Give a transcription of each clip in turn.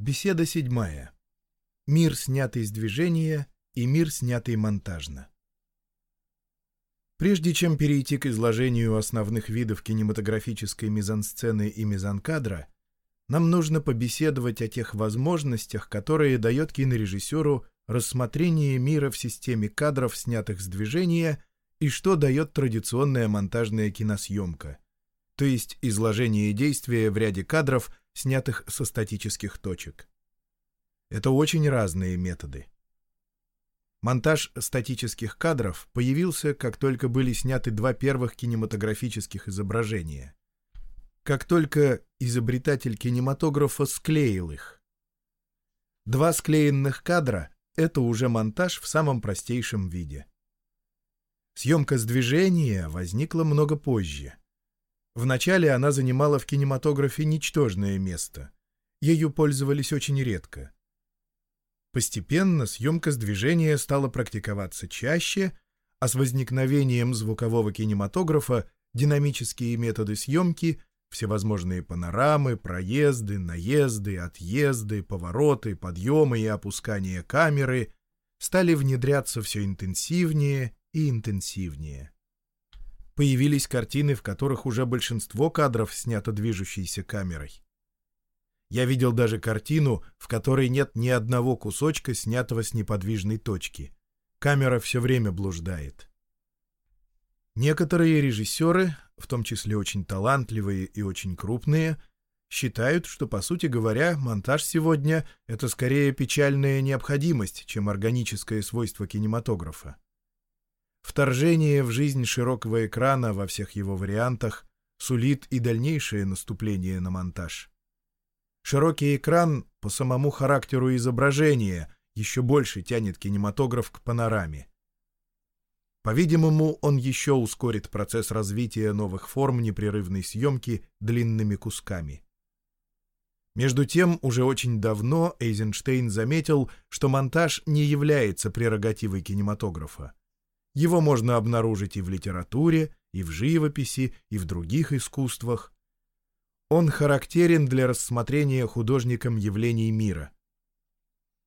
Беседа седьмая. Мир, снятый с движения, и мир, снятый монтажно. Прежде чем перейти к изложению основных видов кинематографической мизансцены и мизанкадра, нам нужно побеседовать о тех возможностях, которые дает кинорежиссеру рассмотрение мира в системе кадров, снятых с движения, и что дает традиционная монтажная киносъемка, то есть изложение действия в ряде кадров, снятых со статических точек. Это очень разные методы. Монтаж статических кадров появился, как только были сняты два первых кинематографических изображения. Как только изобретатель кинематографа склеил их. Два склеенных кадра — это уже монтаж в самом простейшем виде. Съемка с движения возникла много позже. Вначале она занимала в кинематографе ничтожное место. Ею пользовались очень редко. Постепенно съемка с движения стала практиковаться чаще, а с возникновением звукового кинематографа динамические методы съемки, всевозможные панорамы, проезды, наезды, отъезды, повороты, подъемы и опускания камеры стали внедряться все интенсивнее и интенсивнее. Появились картины, в которых уже большинство кадров снято движущейся камерой. Я видел даже картину, в которой нет ни одного кусочка, снятого с неподвижной точки. Камера все время блуждает. Некоторые режиссеры, в том числе очень талантливые и очень крупные, считают, что, по сути говоря, монтаж сегодня — это скорее печальная необходимость, чем органическое свойство кинематографа. Вторжение в жизнь широкого экрана во всех его вариантах сулит и дальнейшее наступление на монтаж. Широкий экран по самому характеру изображения еще больше тянет кинематограф к панораме. По-видимому, он еще ускорит процесс развития новых форм непрерывной съемки длинными кусками. Между тем, уже очень давно Эйзенштейн заметил, что монтаж не является прерогативой кинематографа. Его можно обнаружить и в литературе, и в живописи, и в других искусствах. Он характерен для рассмотрения художником явлений мира.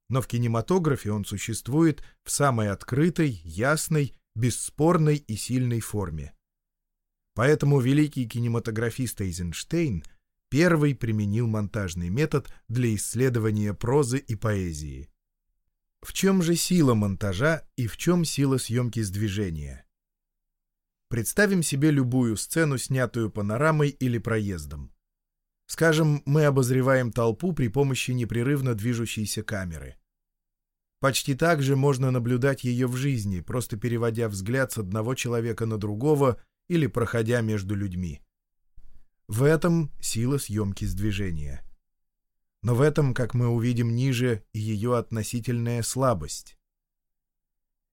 Но в кинематографе он существует в самой открытой, ясной, бесспорной и сильной форме. Поэтому великий кинематографист Эйзенштейн первый применил монтажный метод для исследования прозы и поэзии. В чем же сила монтажа и в чем сила съемки с движения? Представим себе любую сцену, снятую панорамой или проездом. Скажем, мы обозреваем толпу при помощи непрерывно движущейся камеры. Почти так же можно наблюдать ее в жизни, просто переводя взгляд с одного человека на другого или проходя между людьми. В этом сила съемки с движения. Но в этом, как мы увидим ниже, ее относительная слабость.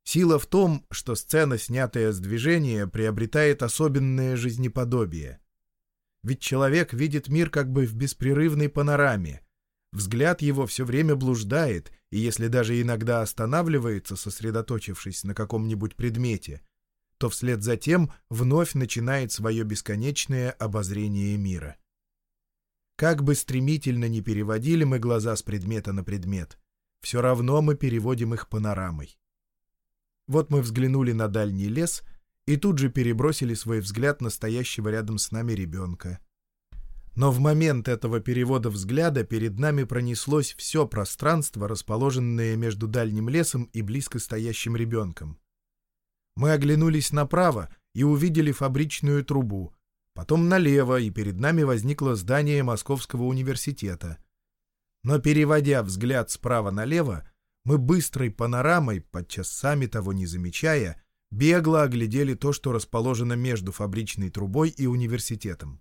Сила в том, что сцена, снятая с движения, приобретает особенное жизнеподобие. Ведь человек видит мир как бы в беспрерывной панораме. Взгляд его все время блуждает, и если даже иногда останавливается, сосредоточившись на каком-нибудь предмете, то вслед за тем вновь начинает свое бесконечное обозрение мира. Как бы стремительно ни переводили мы глаза с предмета на предмет, все равно мы переводим их панорамой. Вот мы взглянули на дальний лес — и тут же перебросили свой взгляд настоящего рядом с нами ребенка. Но в момент этого перевода взгляда перед нами пронеслось все пространство, расположенное между дальним лесом и близко стоящим ребенком. Мы оглянулись направо и увидели фабричную трубу, потом налево, и перед нами возникло здание Московского университета. Но переводя взгляд справа налево, мы быстрой панорамой, подчас сами того не замечая, бегло оглядели то, что расположено между фабричной трубой и университетом.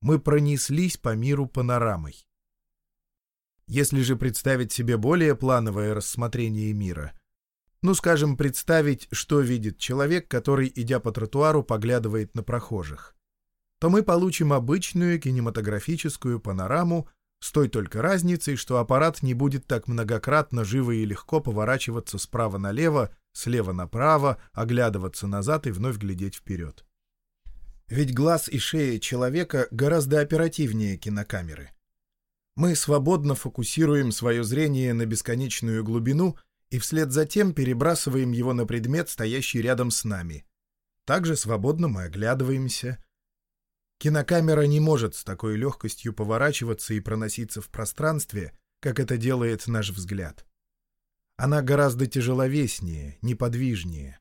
Мы пронеслись по миру панорамой. Если же представить себе более плановое рассмотрение мира, ну, скажем, представить, что видит человек, который, идя по тротуару, поглядывает на прохожих, то мы получим обычную кинематографическую панораму с той только разницей, что аппарат не будет так многократно живо и легко поворачиваться справа налево, слева направо, оглядываться назад и вновь глядеть вперед. Ведь глаз и шея человека гораздо оперативнее кинокамеры. Мы свободно фокусируем свое зрение на бесконечную глубину и вслед за тем перебрасываем его на предмет, стоящий рядом с нами. Также свободно мы оглядываемся. Кинокамера не может с такой легкостью поворачиваться и проноситься в пространстве, как это делает наш взгляд. Она гораздо тяжеловеснее, неподвижнее.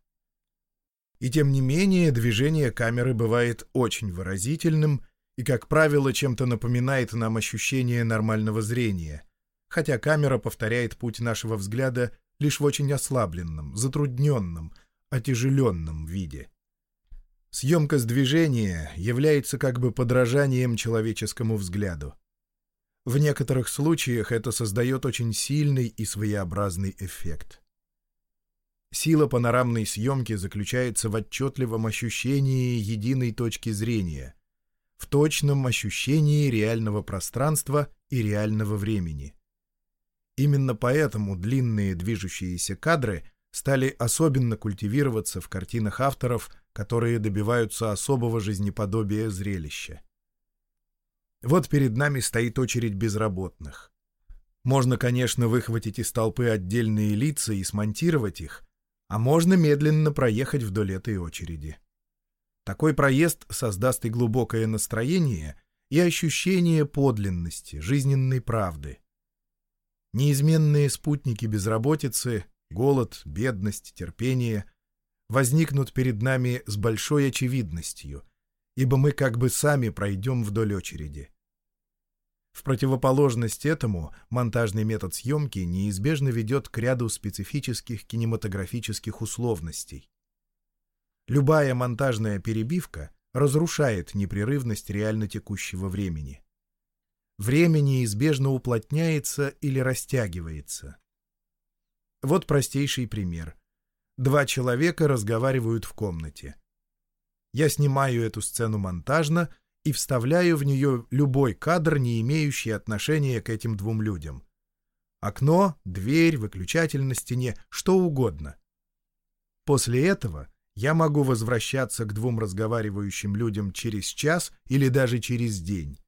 И тем не менее движение камеры бывает очень выразительным и, как правило, чем-то напоминает нам ощущение нормального зрения, хотя камера повторяет путь нашего взгляда лишь в очень ослабленном, затрудненном, отяжеленном виде. Съемка с движения является как бы подражанием человеческому взгляду. В некоторых случаях это создает очень сильный и своеобразный эффект. Сила панорамной съемки заключается в отчетливом ощущении единой точки зрения, в точном ощущении реального пространства и реального времени. Именно поэтому длинные движущиеся кадры стали особенно культивироваться в картинах авторов, которые добиваются особого жизнеподобия зрелища. Вот перед нами стоит очередь безработных. Можно, конечно, выхватить из толпы отдельные лица и смонтировать их, а можно медленно проехать вдоль этой очереди. Такой проезд создаст и глубокое настроение, и ощущение подлинности, жизненной правды. Неизменные спутники безработицы, голод, бедность, терпение возникнут перед нами с большой очевидностью, ибо мы как бы сами пройдем вдоль очереди. В противоположность этому монтажный метод съемки неизбежно ведет к ряду специфических кинематографических условностей. Любая монтажная перебивка разрушает непрерывность реально текущего времени. Время неизбежно уплотняется или растягивается. Вот простейший пример. Два человека разговаривают в комнате. Я снимаю эту сцену монтажно и вставляю в нее любой кадр, не имеющий отношения к этим двум людям. Окно, дверь, выключатель на стене, что угодно. После этого я могу возвращаться к двум разговаривающим людям через час или даже через день.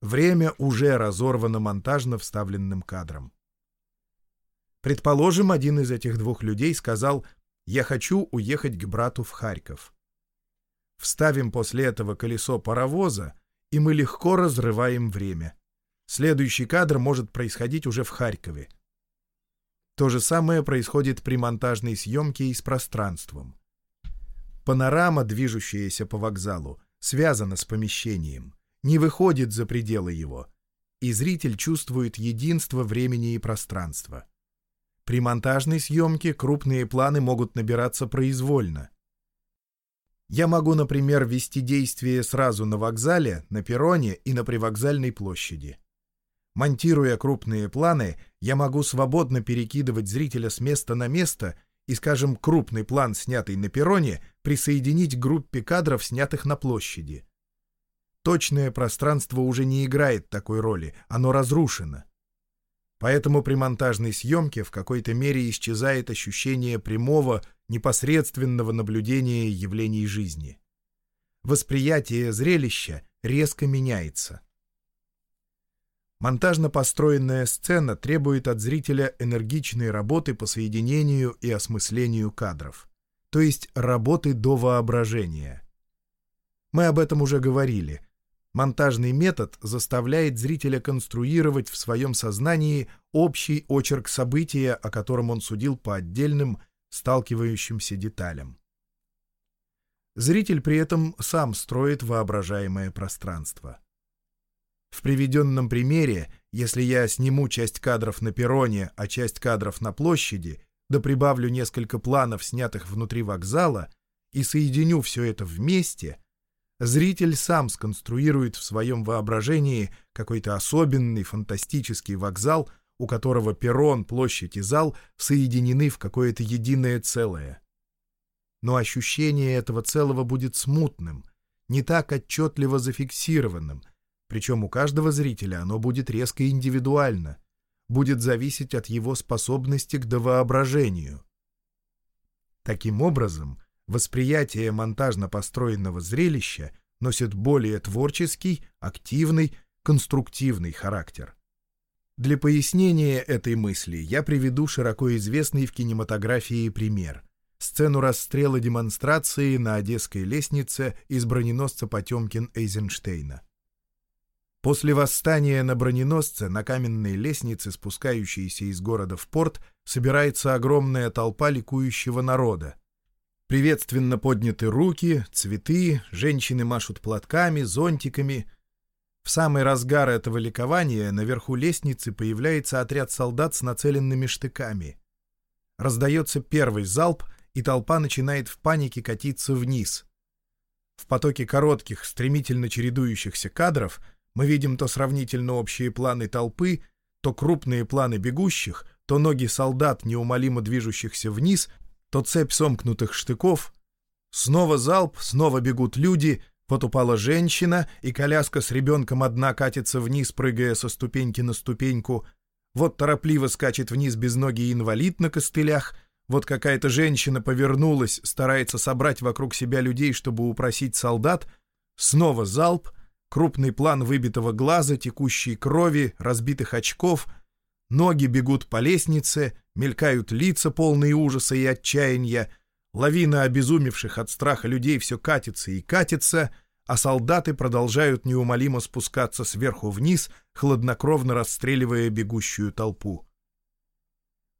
Время уже разорвано монтажно вставленным кадром. Предположим, один из этих двух людей сказал «Я хочу уехать к брату в Харьков». Вставим после этого колесо паровоза, и мы легко разрываем время. Следующий кадр может происходить уже в Харькове. То же самое происходит при монтажной съемке и с пространством. Панорама, движущаяся по вокзалу, связана с помещением, не выходит за пределы его, и зритель чувствует единство времени и пространства. При монтажной съемке крупные планы могут набираться произвольно. Я могу, например, вести действие сразу на вокзале, на перроне и на привокзальной площади. Монтируя крупные планы, я могу свободно перекидывать зрителя с места на место и, скажем, крупный план, снятый на перроне, присоединить к группе кадров, снятых на площади. Точное пространство уже не играет такой роли, оно разрушено. Поэтому при монтажной съемке в какой-то мере исчезает ощущение прямого, непосредственного наблюдения явлений жизни. Восприятие зрелища резко меняется. Монтажно построенная сцена требует от зрителя энергичной работы по соединению и осмыслению кадров, то есть работы до воображения. Мы об этом уже говорили. Монтажный метод заставляет зрителя конструировать в своем сознании общий очерк события, о котором он судил по отдельным, сталкивающимся деталям. Зритель при этом сам строит воображаемое пространство. В приведенном примере, если я сниму часть кадров на перроне, а часть кадров на площади, да прибавлю несколько планов, снятых внутри вокзала, и соединю все это вместе, зритель сам сконструирует в своем воображении какой-то особенный фантастический вокзал, у которого перрон, площадь и зал соединены в какое-то единое целое. Но ощущение этого целого будет смутным, не так отчетливо зафиксированным — причем у каждого зрителя оно будет резко индивидуально, будет зависеть от его способности к довоображению. Таким образом, восприятие монтажно построенного зрелища носит более творческий, активный, конструктивный характер. Для пояснения этой мысли я приведу широко известный в кинематографии пример — сцену расстрела демонстрации на Одесской лестнице из броненосца Потемкин Эйзенштейна. После восстания на броненосце на каменной лестнице, спускающейся из города в порт, собирается огромная толпа ликующего народа. Приветственно подняты руки, цветы, женщины машут платками, зонтиками — в самый разгар этого ликования наверху лестницы появляется отряд солдат с нацеленными штыками. Раздается первый залп, и толпа начинает в панике катиться вниз. В потоке коротких, стремительно чередующихся кадров мы видим то сравнительно общие планы толпы, то крупные планы бегущих, то ноги солдат, неумолимо движущихся вниз, то цепь сомкнутых штыков. Снова залп, снова бегут люди — вот упала женщина, и коляска с ребенком одна катится вниз, прыгая со ступеньки на ступеньку. Вот торопливо скачет вниз без ноги инвалид на костылях. Вот какая-то женщина повернулась, старается собрать вокруг себя людей, чтобы упросить солдат. Снова залп, крупный план выбитого глаза, текущей крови, разбитых очков. Ноги бегут по лестнице, мелькают лица, полные ужаса и отчаяния. Лавина обезумевших от страха людей все катится и катится, а солдаты продолжают неумолимо спускаться сверху вниз, хладнокровно расстреливая бегущую толпу.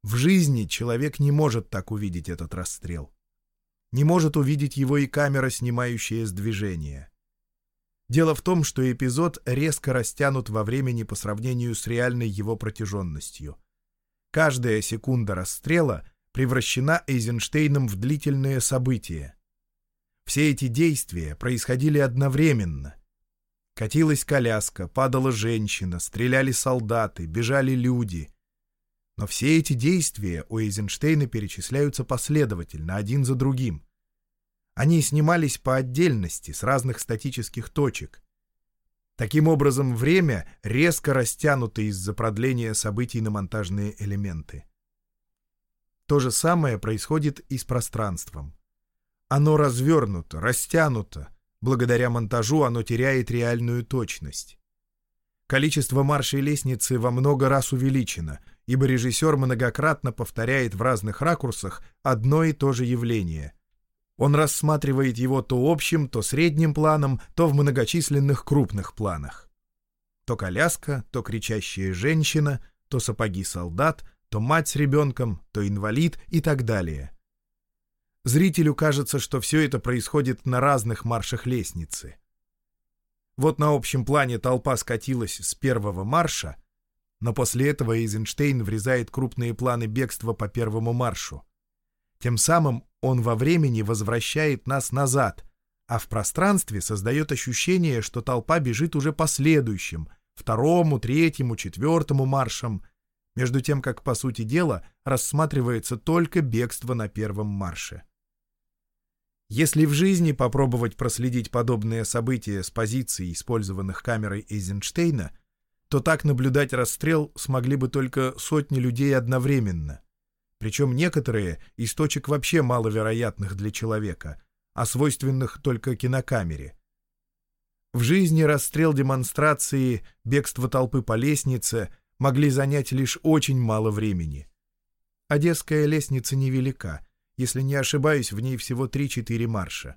В жизни человек не может так увидеть этот расстрел. Не может увидеть его и камера, снимающая с движения. Дело в том, что эпизод резко растянут во времени по сравнению с реальной его протяженностью. Каждая секунда расстрела — превращена Эйзенштейном в длительное событие. Все эти действия происходили одновременно. Катилась коляска, падала женщина, стреляли солдаты, бежали люди. Но все эти действия у Эйзенштейна перечисляются последовательно, один за другим. Они снимались по отдельности, с разных статических точек. Таким образом, время резко растянуто из-за продления событий на монтажные элементы. То же самое происходит и с пространством. Оно развернуто, растянуто. Благодаря монтажу оно теряет реальную точность. Количество маршей лестницы во много раз увеличено, ибо режиссер многократно повторяет в разных ракурсах одно и то же явление. Он рассматривает его то общим, то средним планом, то в многочисленных крупных планах. То коляска, то кричащая женщина, то сапоги солдат — то мать с ребенком, то инвалид и так далее. Зрителю кажется, что все это происходит на разных маршах лестницы. Вот на общем плане толпа скатилась с первого марша, но после этого Эйзенштейн врезает крупные планы бегства по первому маршу. Тем самым он во времени возвращает нас назад, а в пространстве создает ощущение, что толпа бежит уже по следующим, второму, третьему, четвертому маршам — между тем как, по сути дела, рассматривается только бегство на первом марше. Если в жизни попробовать проследить подобные события с позиций, использованных камерой Эйзенштейна, то так наблюдать расстрел смогли бы только сотни людей одновременно. Причем некоторые из точек вообще маловероятных для человека, а свойственных только кинокамере. В жизни расстрел демонстрации, бегство толпы по лестнице — могли занять лишь очень мало времени. Одесская лестница невелика, если не ошибаюсь, в ней всего 3-4 марша.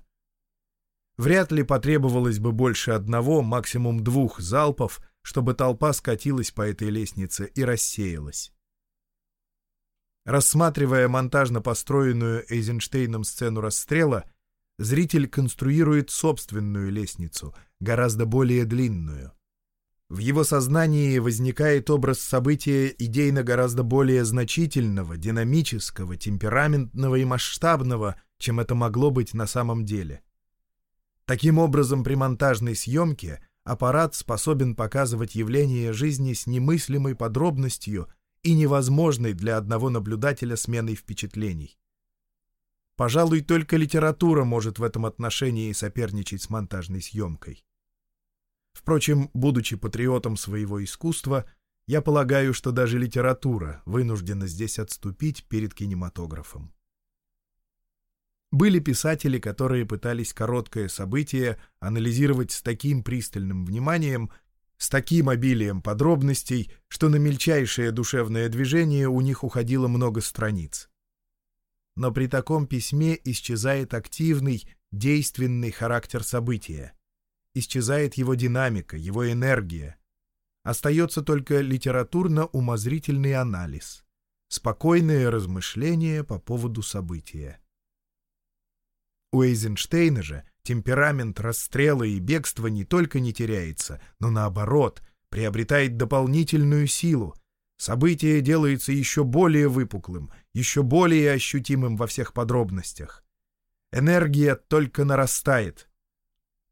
Вряд ли потребовалось бы больше одного, максимум двух залпов, чтобы толпа скатилась по этой лестнице и рассеялась. Рассматривая монтажно построенную Эйзенштейном сцену расстрела, зритель конструирует собственную лестницу, гораздо более длинную. В его сознании возникает образ события идейно гораздо более значительного, динамического, темпераментного и масштабного, чем это могло быть на самом деле. Таким образом, при монтажной съемке аппарат способен показывать явления жизни с немыслимой подробностью и невозможной для одного наблюдателя сменой впечатлений. Пожалуй, только литература может в этом отношении соперничать с монтажной съемкой. Впрочем, будучи патриотом своего искусства, я полагаю, что даже литература вынуждена здесь отступить перед кинематографом. Были писатели, которые пытались короткое событие анализировать с таким пристальным вниманием, с таким обилием подробностей, что на мельчайшее душевное движение у них уходило много страниц. Но при таком письме исчезает активный, действенный характер события. Исчезает его динамика, его энергия. Остается только литературно-умозрительный анализ, спокойное размышление по поводу события. У Эйзенштейна же темперамент расстрела и бегства не только не теряется, но наоборот, приобретает дополнительную силу. Событие делается еще более выпуклым, еще более ощутимым во всех подробностях. Энергия только нарастает.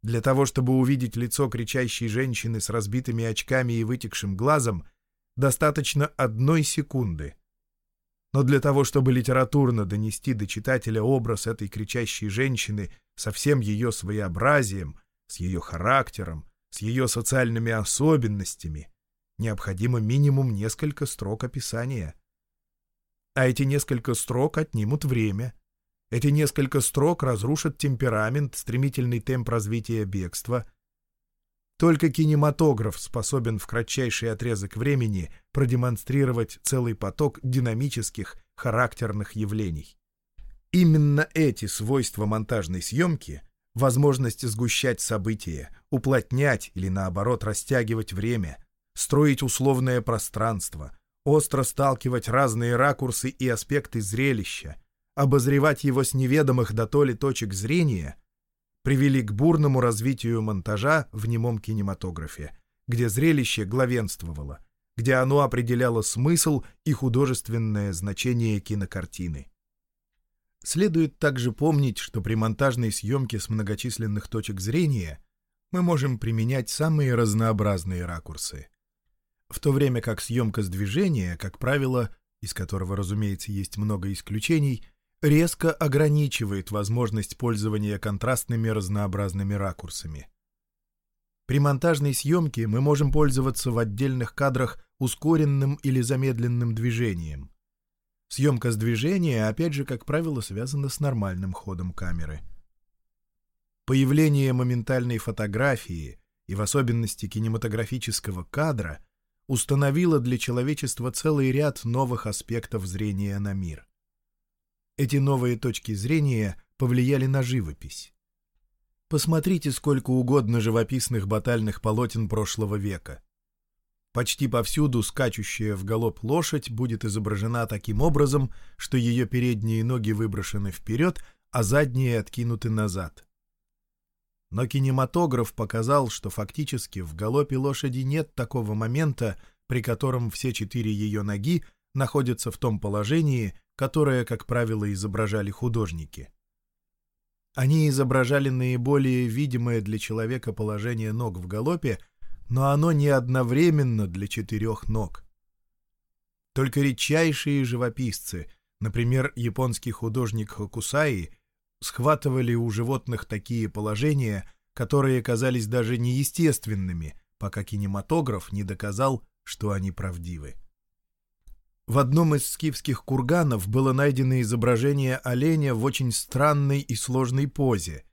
Для того, чтобы увидеть лицо кричащей женщины с разбитыми очками и вытекшим глазом, достаточно одной секунды — но для того, чтобы литературно донести до читателя образ этой кричащей женщины со всем ее своеобразием, с ее характером, с ее социальными особенностями, необходимо минимум несколько строк описания. А эти несколько строк отнимут время. Эти несколько строк разрушат темперамент, стремительный темп развития бегства — только кинематограф способен в кратчайший отрезок времени продемонстрировать целый поток динамических, характерных явлений. Именно эти свойства монтажной съемки — возможность сгущать события, уплотнять или, наоборот, растягивать время, строить условное пространство, остро сталкивать разные ракурсы и аспекты зрелища, обозревать его с неведомых до то точек зрения — привели к бурному развитию монтажа в немом кинематографе, где зрелище главенствовало, где оно определяло смысл и художественное значение кинокартины. Следует также помнить, что при монтажной съемке с многочисленных точек зрения мы можем применять самые разнообразные ракурсы. В то время как съемка с движения, как правило, из которого, разумеется, есть много исключений, резко ограничивает возможность пользования контрастными разнообразными ракурсами. При монтажной съемке мы можем пользоваться в отдельных кадрах ускоренным или замедленным движением. Съемка с движения, опять же, как правило, связана с нормальным ходом камеры. Появление моментальной фотографии и в особенности кинематографического кадра установило для человечества целый ряд новых аспектов зрения на мир. Эти новые точки зрения повлияли на живопись. Посмотрите сколько угодно живописных батальных полотен прошлого века. Почти повсюду скачущая в галоп лошадь будет изображена таким образом, что ее передние ноги выброшены вперед, а задние откинуты назад. Но кинематограф показал, что фактически в галопе лошади нет такого момента, при котором все четыре ее ноги находятся в том положении, которое, как правило, изображали художники. Они изображали наиболее видимое для человека положение ног в галопе, но оно не одновременно для четырех ног. Только редчайшие живописцы, например, японский художник Хокусаи, схватывали у животных такие положения, которые казались даже неестественными, пока кинематограф не доказал, что они правдивы. В одном из скифских курганов было найдено изображение оленя в очень странной и сложной позе.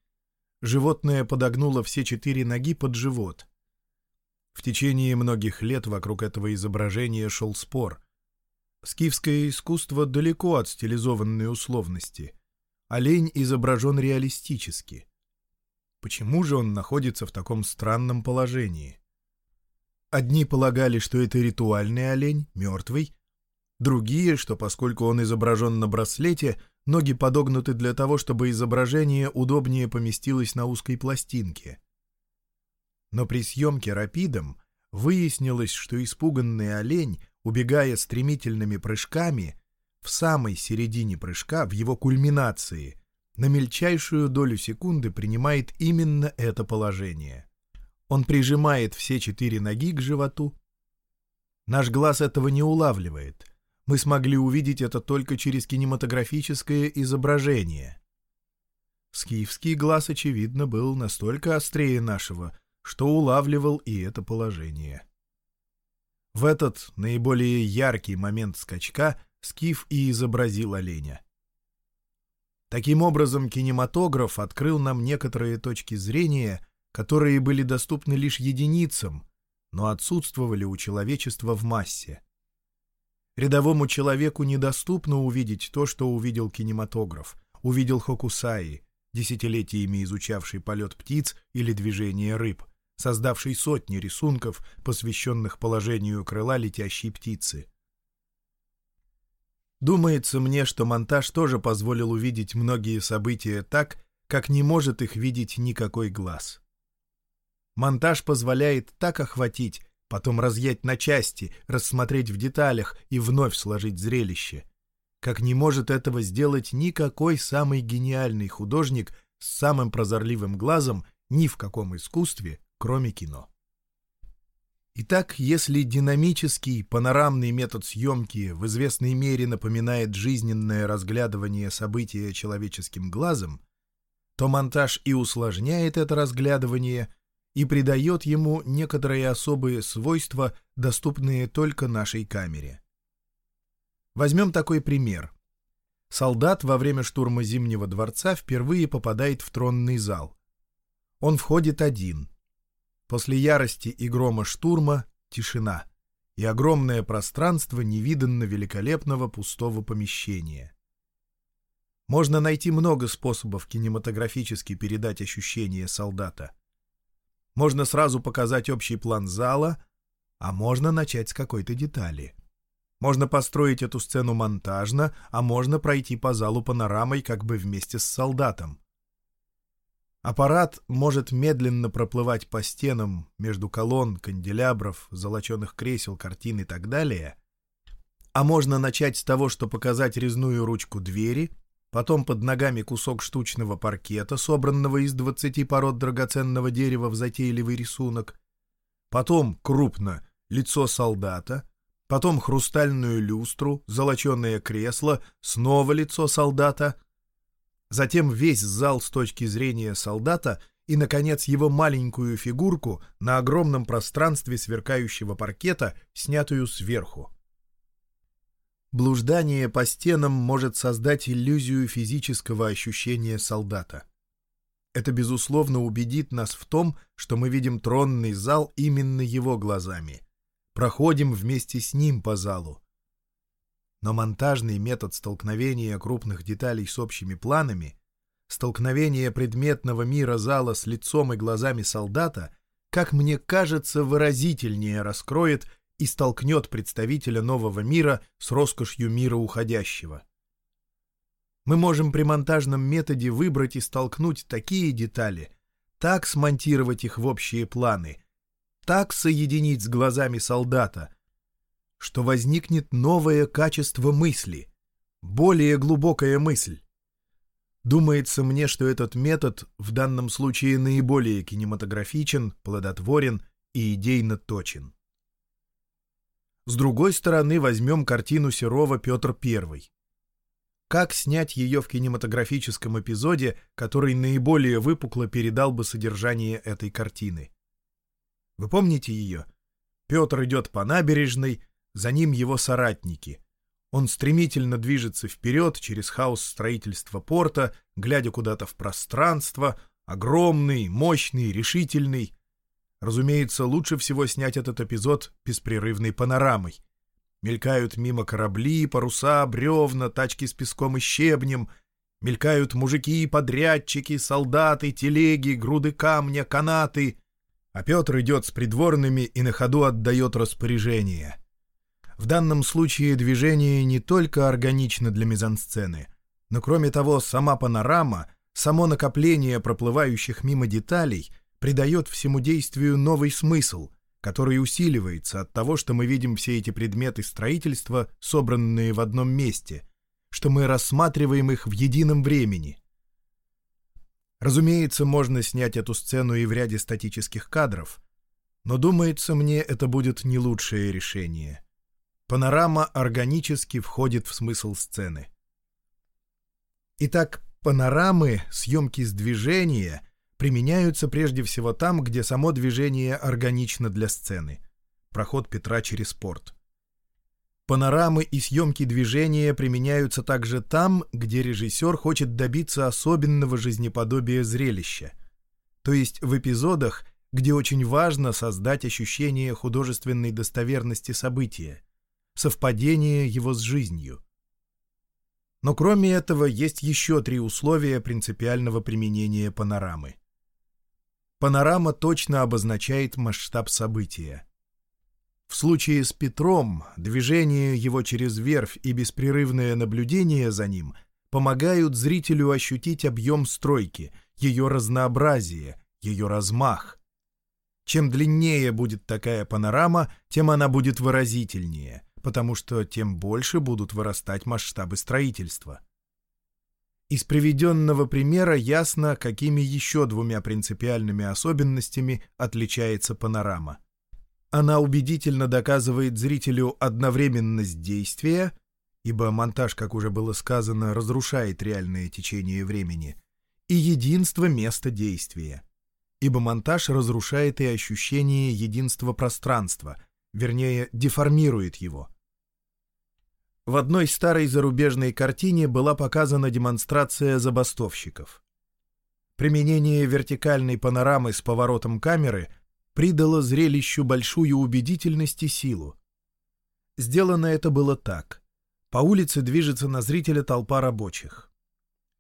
Животное подогнуло все четыре ноги под живот. В течение многих лет вокруг этого изображения шел спор. Скифское искусство далеко от стилизованной условности. Олень изображен реалистически. Почему же он находится в таком странном положении? Одни полагали, что это ритуальный олень, мертвый, Другие, что поскольку он изображен на браслете, ноги подогнуты для того, чтобы изображение удобнее поместилось на узкой пластинке. Но при съемке рапидом выяснилось, что испуганный олень, убегая стремительными прыжками, в самой середине прыжка, в его кульминации, на мельчайшую долю секунды принимает именно это положение. Он прижимает все четыре ноги к животу. Наш глаз этого не улавливает — мы смогли увидеть это только через кинематографическое изображение. Скифский глаз, очевидно, был настолько острее нашего, что улавливал и это положение. В этот наиболее яркий момент скачка Скиф и изобразил оленя. Таким образом, кинематограф открыл нам некоторые точки зрения, которые были доступны лишь единицам, но отсутствовали у человечества в массе. Рядовому человеку недоступно увидеть то, что увидел кинематограф, увидел Хокусаи, десятилетиями изучавший полет птиц или движение рыб, создавший сотни рисунков, посвященных положению крыла летящей птицы. Думается мне, что монтаж тоже позволил увидеть многие события так, как не может их видеть никакой глаз. Монтаж позволяет так охватить, потом разъять на части, рассмотреть в деталях и вновь сложить зрелище, как не может этого сделать никакой самый гениальный художник с самым прозорливым глазом ни в каком искусстве, кроме кино. Итак, если динамический, панорамный метод съемки в известной мере напоминает жизненное разглядывание события человеческим глазом, то монтаж и усложняет это разглядывание и придает ему некоторые особые свойства, доступные только нашей камере. Возьмем такой пример. Солдат во время штурма Зимнего дворца впервые попадает в тронный зал. Он входит один. После ярости и грома штурма — тишина и огромное пространство невиданно великолепного пустого помещения. Можно найти много способов кинематографически передать ощущение солдата. Можно сразу показать общий план зала, а можно начать с какой-то детали. Можно построить эту сцену монтажно, а можно пройти по залу панорамой как бы вместе с солдатом. Аппарат может медленно проплывать по стенам между колонн, канделябров, золоченых кресел, картин и так далее. А можно начать с того, что показать резную ручку двери, потом под ногами кусок штучного паркета, собранного из 20 пород драгоценного дерева в затейливый рисунок, потом крупно лицо солдата, потом хрустальную люстру, золоченое кресло, снова лицо солдата, затем весь зал с точки зрения солдата и, наконец, его маленькую фигурку на огромном пространстве сверкающего паркета, снятую сверху. Блуждание по стенам может создать иллюзию физического ощущения солдата. Это, безусловно, убедит нас в том, что мы видим тронный зал именно его глазами проходим вместе с ним по залу. Но монтажный метод столкновения крупных деталей с общими планами, столкновение предметного мира зала с лицом и глазами солдата, как мне кажется, выразительнее раскроет и столкнет представителя нового мира с роскошью мира уходящего. Мы можем при монтажном методе выбрать и столкнуть такие детали, так смонтировать их в общие планы, так соединить с глазами солдата, что возникнет новое качество мысли, более глубокая мысль. Думается мне, что этот метод в данном случае наиболее кинематографичен, плодотворен и идейно точен. С другой стороны, возьмем картину Серова «Петр I». Как снять ее в кинематографическом эпизоде, который наиболее выпукло передал бы содержание этой картины? Вы помните ее? Петр идет по набережной, за ним его соратники. Он стремительно движется вперед через хаос строительства порта, глядя куда-то в пространство, огромный, мощный, решительный. Разумеется, лучше всего снять этот эпизод беспрерывной панорамой. Мелькают мимо корабли, паруса, бревна, тачки с песком и щебнем. Мелькают мужики, подрядчики, солдаты, телеги, груды камня, канаты а Петр идет с придворными и на ходу отдает распоряжение. В данном случае движение не только органично для мизансцены, но кроме того сама панорама, само накопление проплывающих мимо деталей придает всему действию новый смысл, который усиливается от того, что мы видим все эти предметы строительства, собранные в одном месте, что мы рассматриваем их в едином времени — Разумеется, можно снять эту сцену и в ряде статических кадров, но, думается мне, это будет не лучшее решение. Панорама органически входит в смысл сцены. Итак, панорамы, съемки с движения применяются прежде всего там, где само движение органично для сцены. Проход Петра через порт. Панорамы и съемки движения применяются также там, где режиссер хочет добиться особенного жизнеподобия зрелища, то есть в эпизодах, где очень важно создать ощущение художественной достоверности события, совпадения его с жизнью. Но кроме этого есть еще три условия принципиального применения панорамы. Панорама точно обозначает масштаб события. В случае с Петром движение его через верфь и беспрерывное наблюдение за ним помогают зрителю ощутить объем стройки, ее разнообразие, ее размах. Чем длиннее будет такая панорама, тем она будет выразительнее, потому что тем больше будут вырастать масштабы строительства. Из приведенного примера ясно, какими еще двумя принципиальными особенностями отличается панорама. Она убедительно доказывает зрителю одновременность действия, ибо монтаж, как уже было сказано, разрушает реальное течение времени, и единство места действия, ибо монтаж разрушает и ощущение единства пространства, вернее, деформирует его. В одной старой зарубежной картине была показана демонстрация забастовщиков. Применение вертикальной панорамы с поворотом камеры — придало зрелищу большую убедительность и силу. Сделано это было так. По улице движется на зрителя толпа рабочих.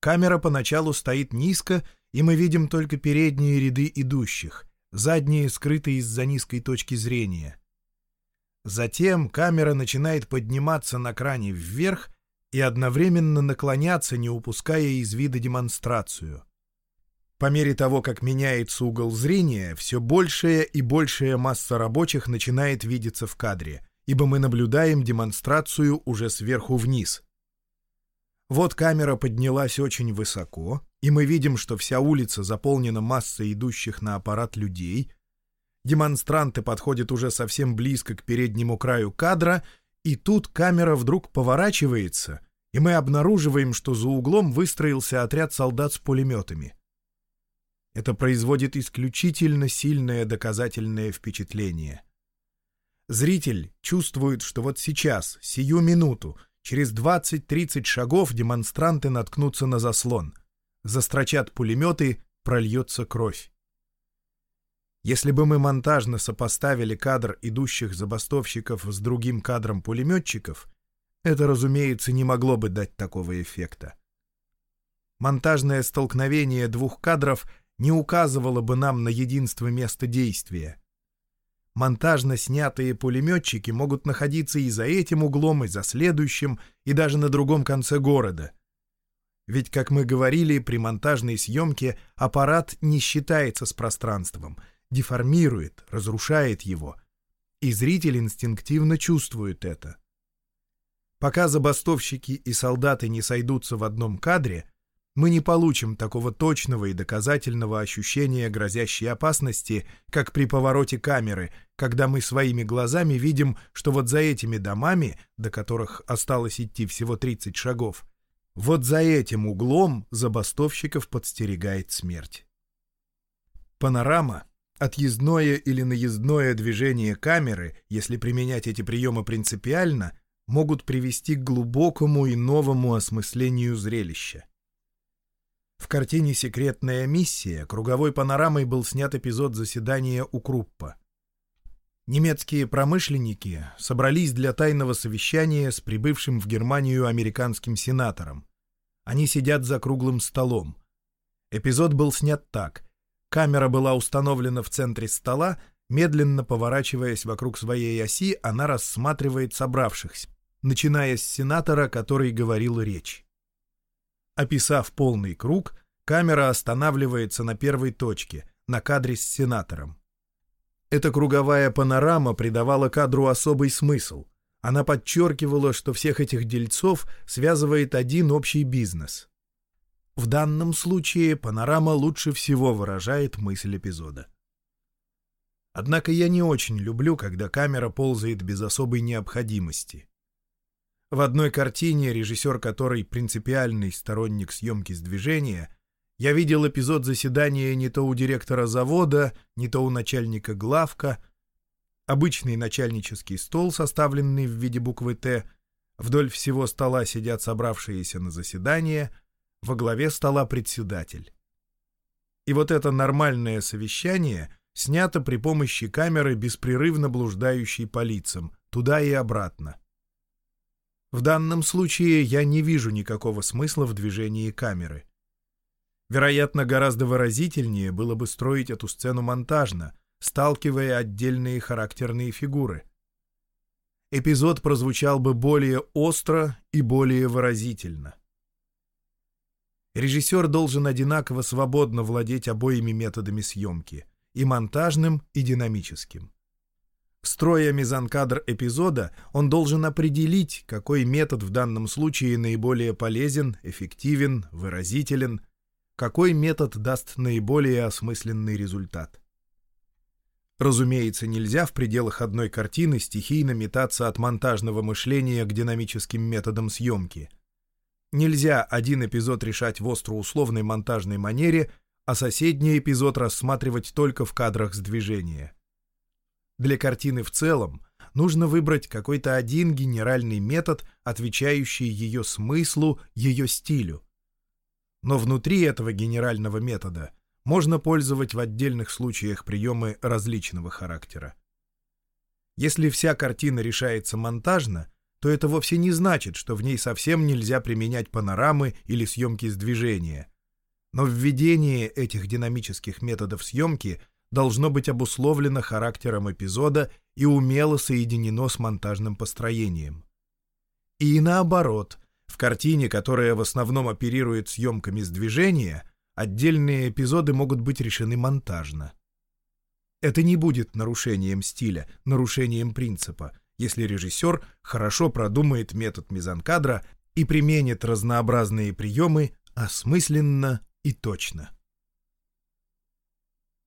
Камера поначалу стоит низко, и мы видим только передние ряды идущих, задние скрыты из-за низкой точки зрения. Затем камера начинает подниматься на кране вверх и одновременно наклоняться, не упуская из вида демонстрацию. По мере того, как меняется угол зрения, все большая и большая масса рабочих начинает видеться в кадре, ибо мы наблюдаем демонстрацию уже сверху вниз. Вот камера поднялась очень высоко, и мы видим, что вся улица заполнена массой идущих на аппарат людей. Демонстранты подходят уже совсем близко к переднему краю кадра, и тут камера вдруг поворачивается, и мы обнаруживаем, что за углом выстроился отряд солдат с пулеметами. Это производит исключительно сильное доказательное впечатление. Зритель чувствует, что вот сейчас, сию минуту, через 20-30 шагов демонстранты наткнутся на заслон. Застрочат пулеметы, прольется кровь. Если бы мы монтажно сопоставили кадр идущих забастовщиков с другим кадром пулеметчиков, это, разумеется, не могло бы дать такого эффекта. Монтажное столкновение двух кадров — не указывало бы нам на единство места действия. Монтажно снятые пулеметчики могут находиться и за этим углом, и за следующим, и даже на другом конце города. Ведь, как мы говорили, при монтажной съемке аппарат не считается с пространством, деформирует, разрушает его. И зритель инстинктивно чувствует это. Пока забастовщики и солдаты не сойдутся в одном кадре, мы не получим такого точного и доказательного ощущения грозящей опасности, как при повороте камеры, когда мы своими глазами видим, что вот за этими домами, до которых осталось идти всего 30 шагов, вот за этим углом забастовщиков подстерегает смерть. Панорама, отъездное или наездное движение камеры, если применять эти приемы принципиально, могут привести к глубокому и новому осмыслению зрелища. В картине «Секретная миссия» круговой панорамой был снят эпизод заседания у Круппа. Немецкие промышленники собрались для тайного совещания с прибывшим в Германию американским сенатором. Они сидят за круглым столом. Эпизод был снят так. Камера была установлена в центре стола, медленно поворачиваясь вокруг своей оси, она рассматривает собравшихся, начиная с сенатора, который говорил речь. Описав полный круг, камера останавливается на первой точке, на кадре с сенатором. Эта круговая панорама придавала кадру особый смысл. Она подчеркивала, что всех этих дельцов связывает один общий бизнес. В данном случае панорама лучше всего выражает мысль эпизода. Однако я не очень люблю, когда камера ползает без особой необходимости. В одной картине, режиссер которой принципиальный сторонник съемки с движения, я видел эпизод заседания не то у директора завода, не то у начальника главка, обычный начальнический стол, составленный в виде буквы «Т», вдоль всего стола сидят собравшиеся на заседание, во главе стола председатель. И вот это нормальное совещание снято при помощи камеры, беспрерывно блуждающей по лицам, туда и обратно. В данном случае я не вижу никакого смысла в движении камеры. Вероятно, гораздо выразительнее было бы строить эту сцену монтажно, сталкивая отдельные характерные фигуры. Эпизод прозвучал бы более остро и более выразительно. Режиссер должен одинаково свободно владеть обоими методами съемки — и монтажным, и динамическим. Строя мизанкадр эпизода, он должен определить, какой метод в данном случае наиболее полезен, эффективен, выразителен, какой метод даст наиболее осмысленный результат. Разумеется, нельзя в пределах одной картины стихийно метаться от монтажного мышления к динамическим методам съемки — Нельзя один эпизод решать в остроусловной монтажной манере, а соседний эпизод рассматривать только в кадрах с движения. Для картины в целом нужно выбрать какой-то один генеральный метод, отвечающий ее смыслу, ее стилю. Но внутри этого генерального метода можно пользовать в отдельных случаях приемы различного характера. Если вся картина решается монтажно, то это вовсе не значит, что в ней совсем нельзя применять панорамы или съемки с движения. Но введение этих динамических методов съемки должно быть обусловлено характером эпизода и умело соединено с монтажным построением. И наоборот, в картине, которая в основном оперирует съемками с движения, отдельные эпизоды могут быть решены монтажно. Это не будет нарушением стиля, нарушением принципа — если режиссер хорошо продумает метод мизанкадра и применит разнообразные приемы осмысленно и точно.